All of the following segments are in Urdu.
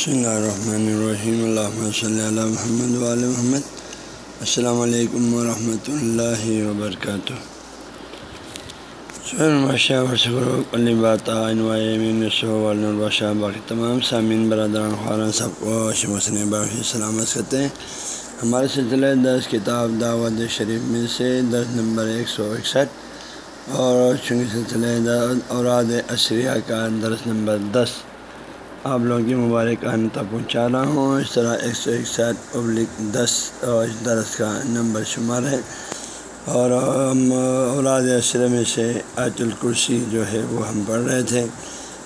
بسم اللہ الرحمن الرحیم اللہ صلی اللہ محمد وعلی محمد السلام علیکم ورحمۃ اللہ وبرکاتہ باقی تمام سامعین برادران خوران سب کو باقی سلامت کرتے ہیں ہمارے سلسلے دس کتاب دعوت شریف میں سے دس نمبر ایک سو اکسٹھ اور چونکہ سلسلے اوراد اشریہ کا درس نمبر دس آپ لوگوں کی مبارک آنے تک پہنچا رہا ہوں۔ اس طرح ایک سو اکسٹھ پبلک دس اور اس درس کا نمبر شمار ہے۔ اور ہم اولاد اشرے میں سے آیت الکرسی جو ہے وہ ہم پڑھ رہے تھے۔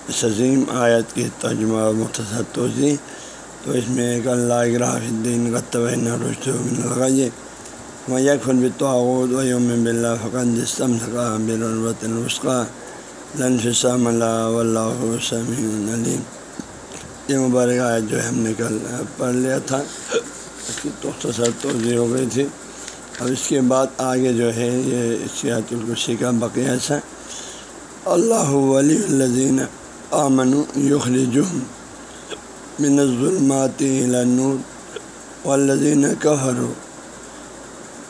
اس عظیم آیت کی ترجمہ اور مختصر توضیع تو اس میں ایک اللہ اگراف الدین غطب رشت لگائیے میں یک فن بتعود و یوم بلّہ فقن جسم سکا بالعربۃ الوسقہ لنفسا ملا و علیم یہ مبارک آیت جو ہے ہم نے کل پڑھ لیا تھا۔ اس کی مختصر توضیع ہو گئی تھی۔ اب اس کے بعد آگے جو ہے یہ سیاحت الکشی کا بقیہ سا اللہ ولی الزین آمن یخرجم من الظلمات الى النور والذین کفروا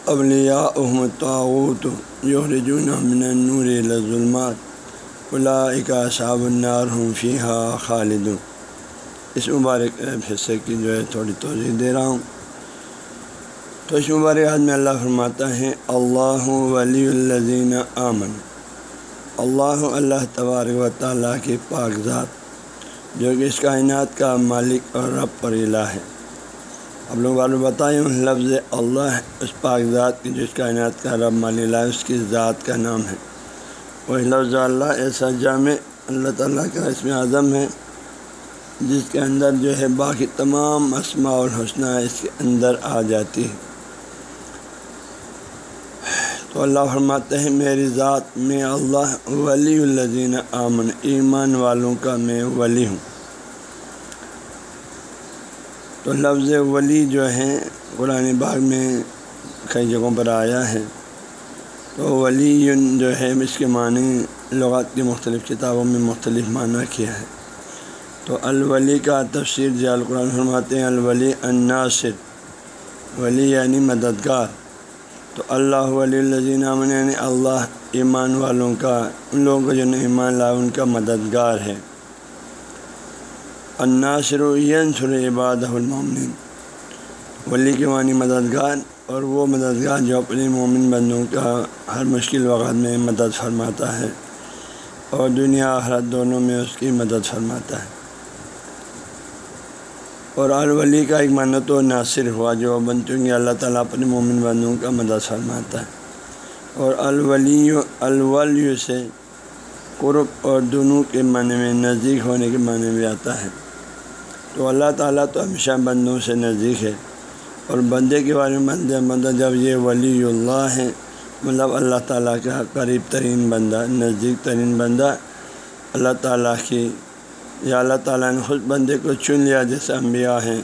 اولیاء الطاغوت یخرجون من النور الى الظلمات اولئک اصحاب النار هم فیہا خالدون۔ اس مبارک حصے کی جو ہے تھوڑی توضیع دے رہا ہوں۔ تو اس مبارک میں اللہ فرماتا ہے، اللہ ولی الزین آمن اللہ اللہ تبارک و تعالیٰ کی پاک ذات، جو کہ اس کائنات کا مالک اور رب اور الہ ہے۔ اب لوگ والوں بتائیں، لفظ اللہ اس پاک ذات کی، جو اس کائنات کا رب مال اس کی ذات کا نام ہے۔ وہ لفظ اللہ ایسا جامع، اللہ تعالیٰ کا اس میں اعظم ہے۔ جس کے اندر جو ہے باقی تمام اسماء الحسنہ اس کے اندر آ جاتی ہے۔ تو اللہ فرماتے ہیں، میری ذات میں اللہ ولی الزین آمن ایمان والوں کا میں ولی ہوں۔ تو لفظ ولی جو ہے، قرآن باغ میں کئی جگہوں پر آیا ہے۔ تو ولی جو ہے، اس کے معنی لغات کی مختلف کتابوں میں مختلف معنی کیا ہے تو الولی کا تفسیر جی القرآن فرماتے ہیں، الولی الناصر، ولی یعنی مددگار۔ تو اللہ ولی الزین یعنی اللہ ایمان والوں کا، ان لوگوں کو جو ایمان لا ان کا مددگار ہے۔ الناصر ینصر عباد المومن ولی کے معنی مددگار، اور وہ مددگار جو اپنے مومن بندوں کا ہر مشکل وقت میں مدد فرماتا ہے، اور دنیا آخرت دونوں میں اس کی مدد فرماتا ہے۔ اور الولی کا ایک منت و ناصر ہوا جو بن چونکہ اللہ تعالیٰ اپنے مومن بندوں کا مدد فرماتا ہے۔ اور الولی الولی سے قرب اور دونوں کے معنی میں نزدیک ہونے کے معنی میں آتا ہے۔ تو اللہ تعالیٰ تو ہمیشہ بندوں سے نزدیک ہے۔ اور بندے کے بارے میں بندے، بندہ جب یہ ولی اللہ ہے مطلب اللہ تعالیٰ کا قریب ترین بندہ، نزدیک ترین بندہ اللہ تعالیٰ کی یا اللہ تعالیٰ نے خود بندے کو چن لیا جیسے انبیاء ہیں،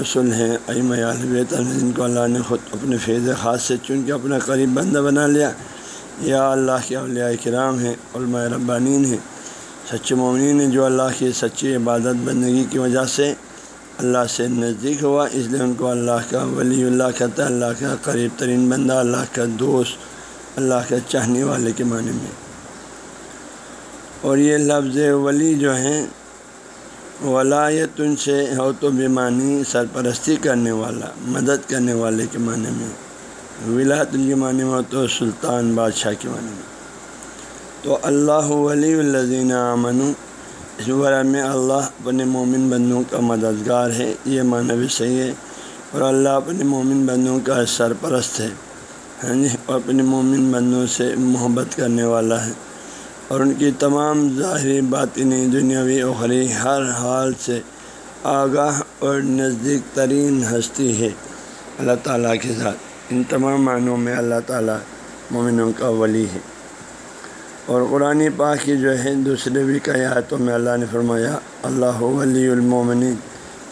رسول ہیں ایم الویت جن کو اللہ نے خود اپنے فیض خاص سے چن کے اپنا قریب بندہ بنا لیا۔ یا اللہ کے اولیاء کرام ہیں، علماء ربانین ہیں۔ سچے مومنین ہیں جو اللہ کی سچی عبادت بندگی کی وجہ سے اللہ سے نزدیک ہوا، اس لیے ان کو اللہ کا ولی، اللہ کہتا ہے اللہ کا قریب ترین بندہ، اللہ کا دوست، اللہ کا چاہنے والے کے معنی میں۔ اور یہ لفظ ولی جو ہیں ولایت ان سے ہو تو بیمانی سرپرستی کرنے والا، مدد کرنے والے کے معنی میں، ولایت ان کے معنی میں ہو تو سلطان، بادشاہ کے معنی میں۔ تو اللہ ولی الزین امن اس بارے میں اللہ اپنے مومن بندوں کا مددگار ہے، یہ معنی بھی صحیح ہے۔ اور اللہ اپنے مومن بندوں کا سرپرست ہے ہاں جی اور اپنے مومن بندوں سے محبت کرنے والا ہے۔ اور ان کی تمام ظاہری باطنی دنیاوی اخری ہر حال سے آگاہ اور نزدیک ترین ہستی ہے اللہ تعالیٰ کے ساتھ ان تمام معنوں میں اللہ تعالیٰ مومنوں کا ولی ہے۔ اور قرآن پاک کی جو ہے دوسرے بھی آیتوں میں اللہ نے فرمایا، اللہ ولی المومن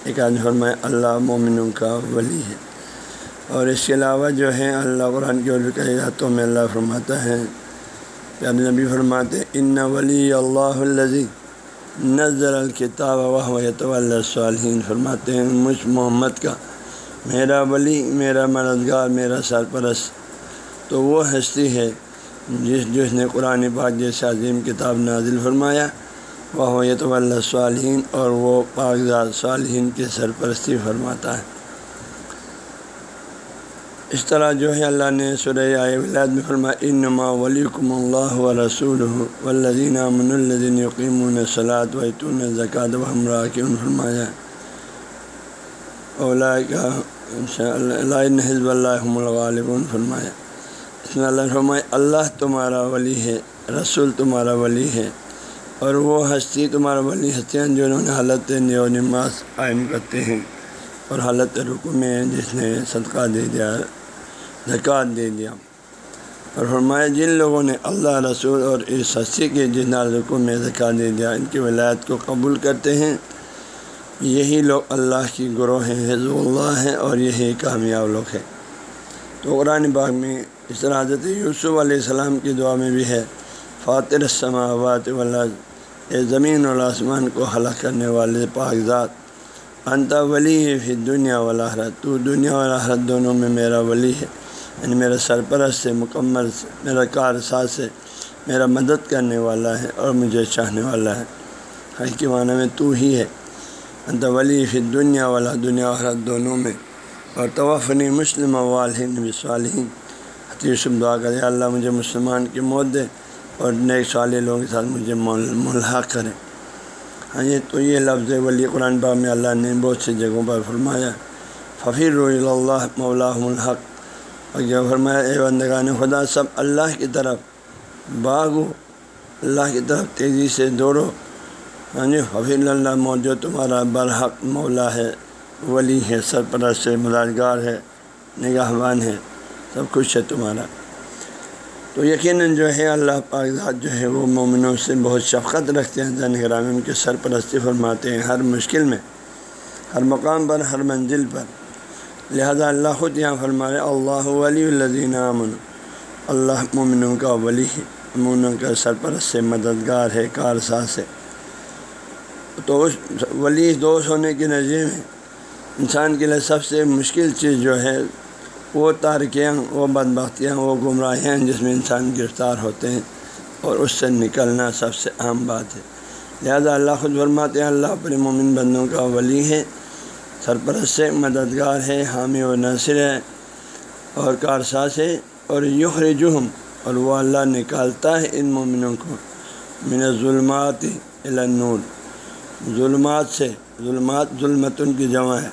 ایک آج فرمایا، اللہ مومنوں کا ولی ہے۔ اور اس کے علاوہ جو ہے اللہ قرآن کی اور بھی آیاتوں میں اللہ فرماتا ہے پیارے نبی فرماتے ان ولی اللہ الزی نظر الکتاب وحیت صالحین فرماتے ہیں، مجھ محمد کا میرا ولی، میرا مددگار، میرا سرپرست تو وہ ہستی ہے جس جس نے قرآن پاک جیسے عظیم کتاب نازل فرمایا۔ وہ یت اللہ صالحین اور وہ کاغذات صالحین کی سرپرستی فرماتا ہے۔ اس طرح جو ہے اللہ نے سرح ولاد میں فرمایا، انما ولیکم اللہ و رسول ولدین امن الدین یقیم صلاحت وطون زکوٰۃ و ہمراہ کی فرمایا اولا کا حزب اللہ الغالبن فرمایا، اس میں اللہ فرمائے اللہ تمہارا ولی ہے، رسول تمہارا ولی ہے اور وہ ہستی تمہارا ولی ہستیاں جو انہوں نے حالت نیو نماز قائم کرتے ہیں اور حالت رکو میں جس نے صدقہ دے دیا زکوٰۃ دے دیا۔ اور فرمایا، جن لوگوں نے اللہ، رسول اور اس ہستی کے جن رکو میں زکوٰۃ دے دیا، ان کی ولایت کو قبول کرتے ہیں۔ یہی لوگ اللہ کی گروہ ہیں حضب اللہ ہیں اور یہی کامیاب لوگ ہیں۔ تو قرآن باغ میں اس طرح حضرت یوسف علیہ السلام کی دعا میں بھی ہے فاتر السماوات والارض، اے زمین اور آسمان کو حلق کرنے والے پاکزات انتا ولی ہے پھر دنیا والاحرت تو دنیا اور آحرت دونوں میں میرا ولی ہے۔ یعنی میرا سرپرست سے مکمل سے میرا کار ساز سے میرا مدد کرنے والا ہے اور مجھے چاہنے والا ہے۔ ہر کے معنی میں تو ہی ہے۔ انت ولی پھر دنیا والا دنیا حرت دونوں میں۔ اور توفنی مسلم والن صالحین۔ حتیث دعا کرے اللہ مجھے مسلمان کی موت دے اور نئے صالح لوگوں کے ساتھ مجھے ملحق کریں ہاں یہ تو یہ لفظ ولی قرآن باغ میں اللہ نے بہت سی جگہوں پر فرمایا ففیر اللہ مولا الحق۔ اور کیا فرمایا، اے بندگان خدا، سب اللہ کی طرف باغ اللہ کی طرف تیزی سے دوڑو۔ ہاں جی حفیظ اللہ موجود، تمہارا برحق مولا ہے، ولی ہے، سرپرست ہے، مددگار ہے نگاہبان ہے، سب کچھ ہے تمہارا۔ تو یقیناً جو ہے، اللہ پاک ذات جو ہے، وہ مومنوں سے بہت شفقت رکھتے ہیں زین گرام ان کے سرپرستی فرماتے ہیں، ہر مشکل میں، ہر مقام پر، ہر منزل پر۔ لہذا اللہ خود یہاں فرما رہے اللہ ولی الدین امن اللہ مومنوں کا ولی ہے، مومنوں کا سرپرست سے مددگار ہے کار ساز ہے۔ تو اس ولی دوست ہونے کے نظر میں انسان کے لیے سب سے مشکل چیز جو ہے، وہ تارکیاں، وہ بدبختیاں، وہ گمراہیاں جس میں انسان گرفتار ہوتے ہیں اور اس سے نکلنا سب سے عام بات ہے۔ لہذا اللہ خود فرماتے ہیں، اللہ اپنے مومن بندوں کا ولی ہے۔ سرپرست سے مددگار ہے حامی و ناصر ہے اور کارساز ہے اور یخر جہم اور وہ اللہ نکالتا ہے ان مومنوں کو من ظلمات النور۔ ظلمات سے، ظلمات ظلمتن کی جمع ہے۔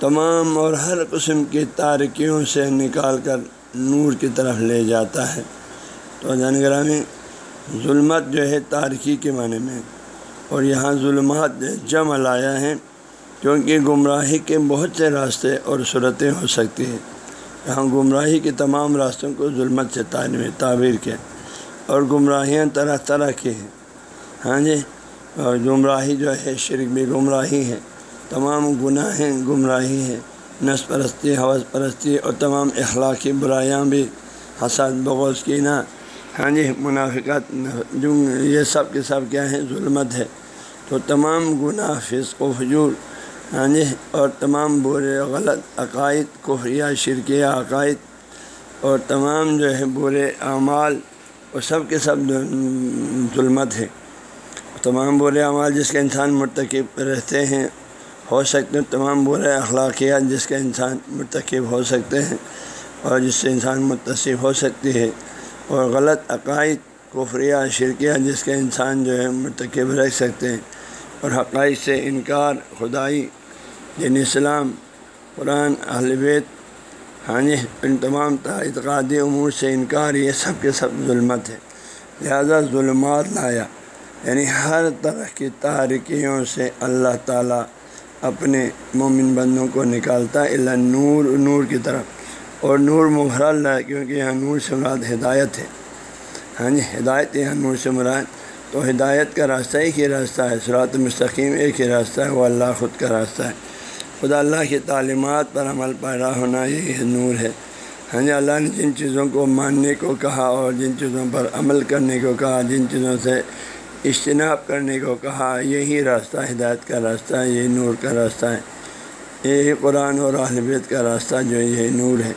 تمام اور ہر قسم کی تارکیوں سے نکال کر نور کی طرف لے جاتا ہے۔ تو جانگرہ میں ظلمت جو ہے تارکی کے معنی میں، اور یہاں ظلمات جمع لایا ہے۔ کیونکہ گمراہی کے بہت سے راستے اور صورتیں ہو سکتی ہیں۔ یہاں گمراہی کے تمام راستوں کو ظلمت سے تعبیر کے اور گمراہیاں طرح طرح کی ہیں۔ ہاں جی؟ اور گمراہی جو ہے، شرک بھی گمراہی ہے۔ تمام گناہیں گمراہی ہیں۔ نس پرستی حوث پرستی اور تمام اخلاقی برائیاں بھی حسد بغوث کی نا ہاں جی؟ منافقت، جو یہ سب کے سب کیا ہیں؟ ظلمت ہے۔ تو تمام گناہ، فسق و حجور ہاں جی اور تمام برے غلط عقائد، کفریہ، شرکیہ عقائد اور تمام جو ہے برے اعمال، وہ سب کے سب ظلمت ہے تمام برے اعمال جس کے انسان مرتکب رہتے ہیں، ہو سکتے ہیں تمام برے اخلاقیات جس کا انسان مرتکب ہو سکتے ہیں اور جس سے انسان متصف ہو سکتی ہے۔ اور غلط عقائد، کفریہ، شرکیہ جس کا انسان جو ہے مرتکب رہ سکتے ہیں۔ اور حقائق سے انکار، خدائی دین اسلام، قرآن، اہل بیت ہاں جی ان تمام اعتقادی امور سے انکار، یہ سب کے سب ظلمت ہے۔ لہذا ظلمات لایا۔ یعنی ہر طرح کی تاریکیوں سے اللہ تعالیٰ اپنے مومن بندوں کو نکالتا اللہ نور نور کی طرف۔ اور نور مبحر ہے کیونکہ یہاں نور سے مراد ہدایت ہے۔ ہاں جی ہدایت، یہاں نور سے مراد۔ تو ہدایت کا راستہ ایک ہی راستہ ہے سرات مستقیم ایک ہی راستہ ہے، وہ اللہ خود کا راستہ ہے۔ خدا اللہ کی تعلیمات پر عمل پیدا ہونا یہ نور ہے۔ ہاں جی اللہ نے جن چیزوں کو ماننے کو کہا اور جن چیزوں پر عمل کرنے کو کہا، جن چیزوں سے اجتناب کرنے کو کہا، یہی راستہ ہدایت کا راستہ ہے یہی نور کا راستہ ہے۔ یہی قرآن اور اہلبیت کا راستہ جو یہ نور ہے۔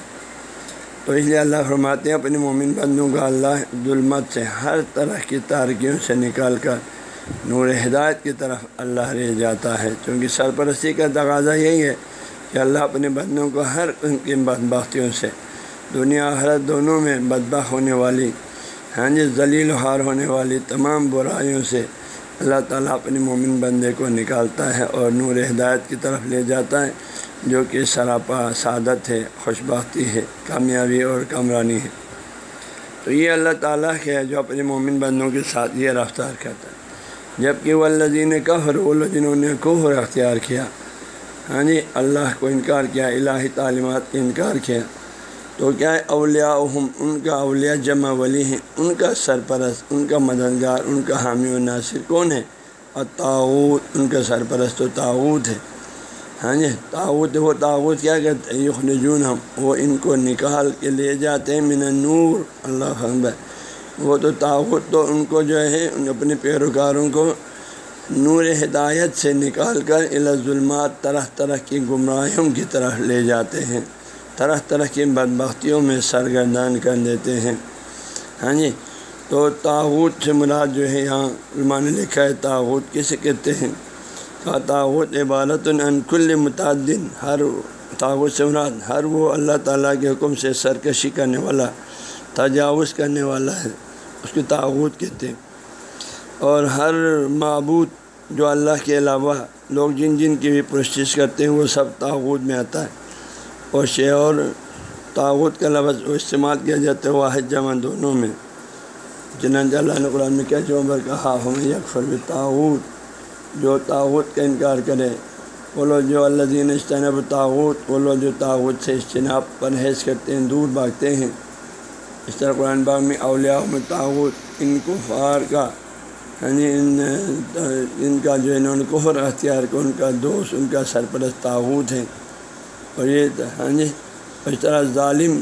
تو اس لیے اللہ فرماتے ہیں، اپنے مومن بندوں کا اللہ ظلمت سے ہر طرح کی تارکیوں سے نکال کر نور ہدایت کی طرف اللہ رہ جاتا ہے۔ کیونکہ سرپرستی کا تقاضا یہی ہے کہ اللہ اپنے بندوں کو ہر ان کی بدبختیوں سے، دنیا حرت دونوں میں بدبخ ہونے والی ہاں جی ذلیل ہار ہونے والی تمام برائیوں سے اللہ تعالیٰ اپنے مومن بندے کو نکالتا ہے اور نور ہدایت کی طرف لے جاتا ہے، جو کہ سراپا، سعادت ہے خوش بختی ہے، کامیابی اور کامرانی ہے۔ تو یہ اللہ تعالیٰ کے ہے جو اپنے مومن بندوں کے ساتھ یہ رفتار کرتا ہے۔ جبکہ وہ اللہ نے کفر وہ جنہوں نے کوہر اختیار کیا۔ ہاں جی اللہ کو انکار کیا، الہی تعلیمات کا انکار کیا۔ تو کیا ہے؟ اولیاء ان کا اولیاء جمع ولی ہیں، ان کا سرپرست، ان کا مددگار، ان کا حامی و ناصر کون ہے؟ اور تعاوت ان کا سرپرست و تعاوت ہے۔ ہاں جی تعاوت وہ تعاوت کیا کہتے ہیں؟ یخنجون ہم وہ ان کو نکال کے لے جاتے ہیں من نور اللہ حمب وہ تو تعاوت تو ان کو جو ہے ان اپنے پیروکاروں کو نور ہدایت سے نکال کر ظلمات طرح طرح کی گمراہیوں کی طرف لے جاتے ہیں، طرح طرح کی بدبختیوں میں سرگردان کر دیتے ہیں۔ ہاں جی تو تاوت سے مراد جو ہے یہاں علمان نے لکھا ہے تاوت کسے کہتے ہیں؟ کا تاوت عبارت کل متعدد ہر تاوت سے مراد ہر وہ اللہ تعالیٰ کے حکم سے سرکشی کرنے والا، تجاوز کرنے والا ہے۔ اس کی تعوت کہتے ہیں۔ اور ہر معبود جو اللہ کے علاوہ لوگ جن جن کی بھی پرشش کرتے ہیں، وہ سب تعوت میں آتا ہے۔ اور شے اور تعوت کا لفظ استعمال کیا جاتا ہے واحد جمع دونوں میں۔ جنانج اللہ نے قرآن میں کیا، جو عمر کہا ہم یکفر تعوت جو تعوت کا انکار کرے، وہ لوگ جو اللہ دین اجتناب تعوت وہ لوگ جو تعوت سے اجتناب پرہیز کرتے ہیں، دور بھاگتے ہیں۔ اس طرح قرآن باغ میں اولیاء میں تعوت ان کو کا یعنی ان ان کا جو انہوں نے کفر اختیار کو ان کا دوست، ان کا سرپرست تعوت ہے اور یہ ہاں جی اس طرح ظالم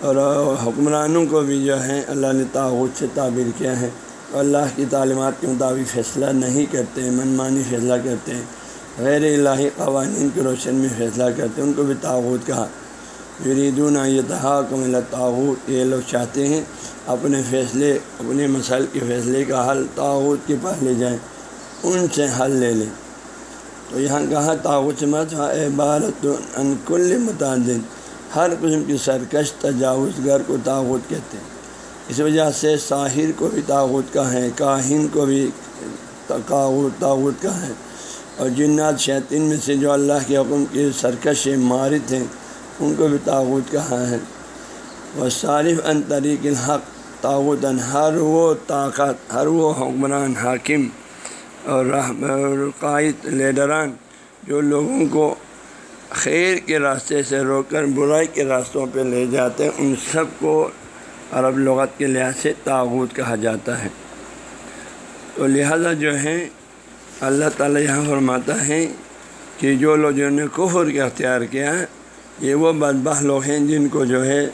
اور حکمرانوں کو بھی جو ہے اللہ نے تعاوت سے تعبیر کیا ہے۔ اللہ کی تعلیمات کے مطابق فیصلہ نہیں کرتے، منمانی فیصلہ کرتے ہیں غیر الہی قوانین کی روشن میں فیصلہ کرتے ہیں ان کو بھی تعاوت کہا۔ یریدون یہ تحاکم اللہ یہ لوگ چاہتے ہیں اپنے فیصلے، اپنے مسائل کے فیصلے کا حل تعاوت کے پاس لے جائیں، ان سے حل لے لیں۔ تو یہاں کہا تعاوت مت عبارت انکل متعدد ہر قسم کی سرکش تجاوز گر کو تعاوت کہتے ہیں۔ اس وجہ سے ساحر کو بھی تعاوت کا ہے، کاہن کو بھی تعاوت کا ہے۔ اور جنات شیطین میں سے جو اللہ کے حکم کی سرکش مارت ہیں ان کو بھی تعاوت کہا ہے۔ وہ صارف ان طریق الحق تعاوت ہر وہ طاقت، ہر وہ حکمران، حاکم اور قائد، لیڈران جو لوگوں کو خیر کے راستے سے روک کر برائی کے راستوں پہ لے جاتے ہیں، ان سب کو عرب لغت کے لحاظ سے تعبت کہا جاتا ہے۔ تو لہذا جو ہے، اللہ تعالیٰ یہاں فرماتا ہے کہ جو لوگ جنہوں نے کفر کے اختیار کیا یہ وہ بدبہ لوگ ہیں جن کو جو ہے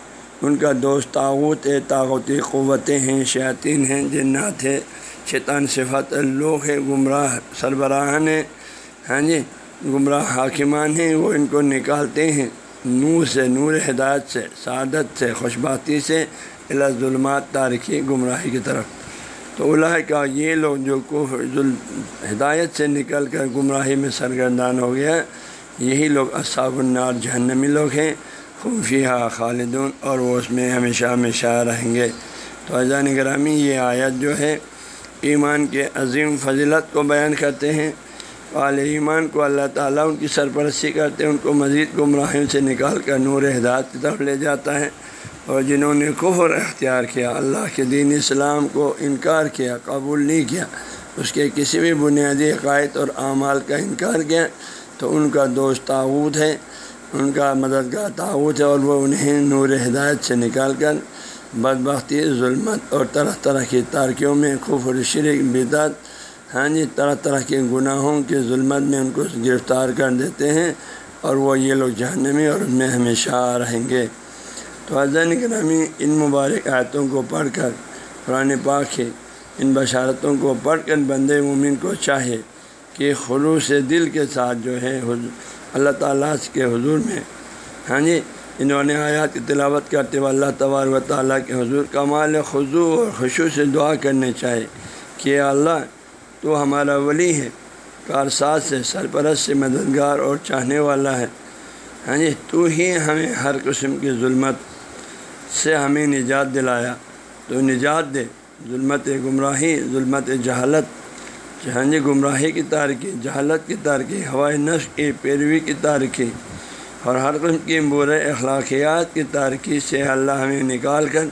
ان کا دوست تعوت ہے طاقتی قوتیں ہیں، شیاطین ہیں، جنات ہے شیطان صفات لوگ ہے گمراہ سربراہان ہیں ہاں جی گمراہ حاکمان ہیں، وہ ان کو نکالتے ہیں نور سے، نور ہدایت سے، سعادت سے خوش باتی سے اللہ ظلمات تاریخی گمراہی کی طرف۔ تو اللہ کا یہ لوگ جو کو ہدایت سے نکل کر گمراہی میں سرگردان ہو گیا یہی لوگ اصحاب النار جہنمی لوگ ہیں خفیہ خالدون اور وہ اس میں ہمیشہ ہمیشہ رہیں گے۔ تو اذان گرامی یہ آیت جو ہے، ایمان کے عظیم فضلت کو بیان کرتے ہیں۔ وال ایمان کو اللہ تعالیٰ ان کی سرپرستی کرتے ہیں، ان کو مزید گمراہیوں سے نکال کر نور ہدایت کی طرف لے جاتا ہے۔ اور جنہوں نے کفر اختیار کیا، اللہ کے دین اسلام کو انکار کیا، قبول نہیں کیا، اس کے کسی بھی بنیادی عقائد اور اعمال کا انکار کیا۔ تو ان کا دوست تعود ہے، ان کا مددگار تعود ہے اور وہ انہیں نور ہدایت سے نکال کر بدبختی، ظلمت اور طرح طرح کی تارکیوں میں خوف شرک، بدعت ہاں جی طرح طرح کے گناہوں کے ظلمت میں ان کو گرفتار کر دیتے ہیں اور وہ یہ لوگ جہنمی اور ان میں ہمیشہ رہیں گے۔ تو حضرت گرامی ان مبارک آیتوں کو پڑھ کر قرآن پاک ہے، ان بشارتوں کو پڑھ کر بند مومن کو چاہے۔ کہ خلوص دل کے ساتھ جو ہے اللہ تعالیٰ کے حضور میں ہاں جی انہوں نے آیات کی تلاوت کرتے ہوئے اللہ تبار و تعالیٰ کے حضور کمال خضو اور خوشو سے دعا کرنے چاہے کہ اللہ، تو ہمارا ولی ہے، کارساز سے سرپرست سے مددگار اور چاہنے والا ہے۔ ہاں جی تو ہی ہمیں ہر قسم کی ظلمت سے ہمیں نجات دلایا۔ تو نجات دے، ظلمت گمراہی، ظلمت جہالت ہاں جی گمراہی کی تارکی جہالت کی تارکی ہوائی نش کی پیروی کی تارکی اور ہر قسم کی برے اخلاقیات کی تارکی سے اللہ ہمیں نکال کر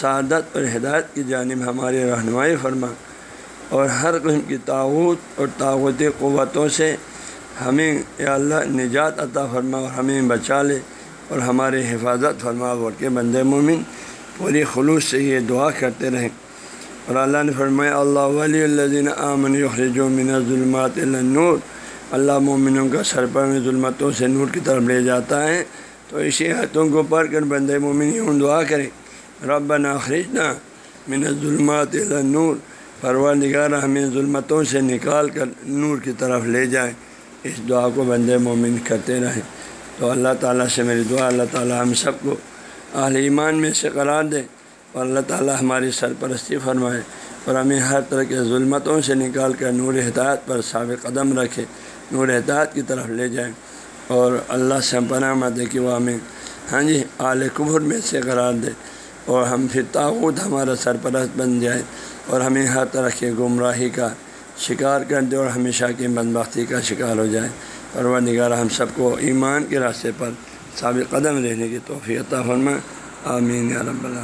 سعادت اور ہدایت کی جانب ہماری رہنمائی فرما اور ہر قسم کی تعوت اور طاقتی قوتوں سے ہمیں یا اللہ نجات عطا فرما اور ہمیں بچا لے اور ہماری حفاظت فرما بول کے بند مومن پوری خلوص سے یہ دعا کرتے رہیں۔ اور اللہ نے فرمایا، اللہ ولی اللہ آمن یخرج من ظلمات النور. اللہ مومنوں کا سرپر میں ظلمتوں سے نور کی طرف لے جاتا ہے۔ تو اسی حتوں کو پڑھ کر بند مومن یوں دعا کریں رب خرجنا من ظلمات نور پروا نگار ہمیں ظلمتوں سے نکال کر نور کی طرف لے جائیں اس دعا کو بند مومن کرتے رہیں تو اللہ تعالیٰ سے میری دعا، اللہ تعالیٰ ہم سب کو اہل ایمان میں سے قرار دے۔ اور اللہ تعالیٰ ہماری سرپرستی فرمائے اور ہمیں ہر طرح کے ظلمتوں سے نکال کر نور ہدایت پر ثابت قدم رکھے، نور ہدایت کی طرف لے جائیں اور اللہ سے پناہ مت کہ وہ ہمیں ہاں جی اعلی قبر میں سے قرار دے اور ہم پھر تعوت ہمارا سرپرست بن جائے اور ہمیں ہر طرح کے گمراہی کا شکار کر دے اور ہمیشہ کی بدبختی کا شکار ہو جائے۔ پرور نگارہ ہم سب کو ایمان کے راستے پر ثابت قدم رہنے کی توفیع فرما آمین یا رب اللہ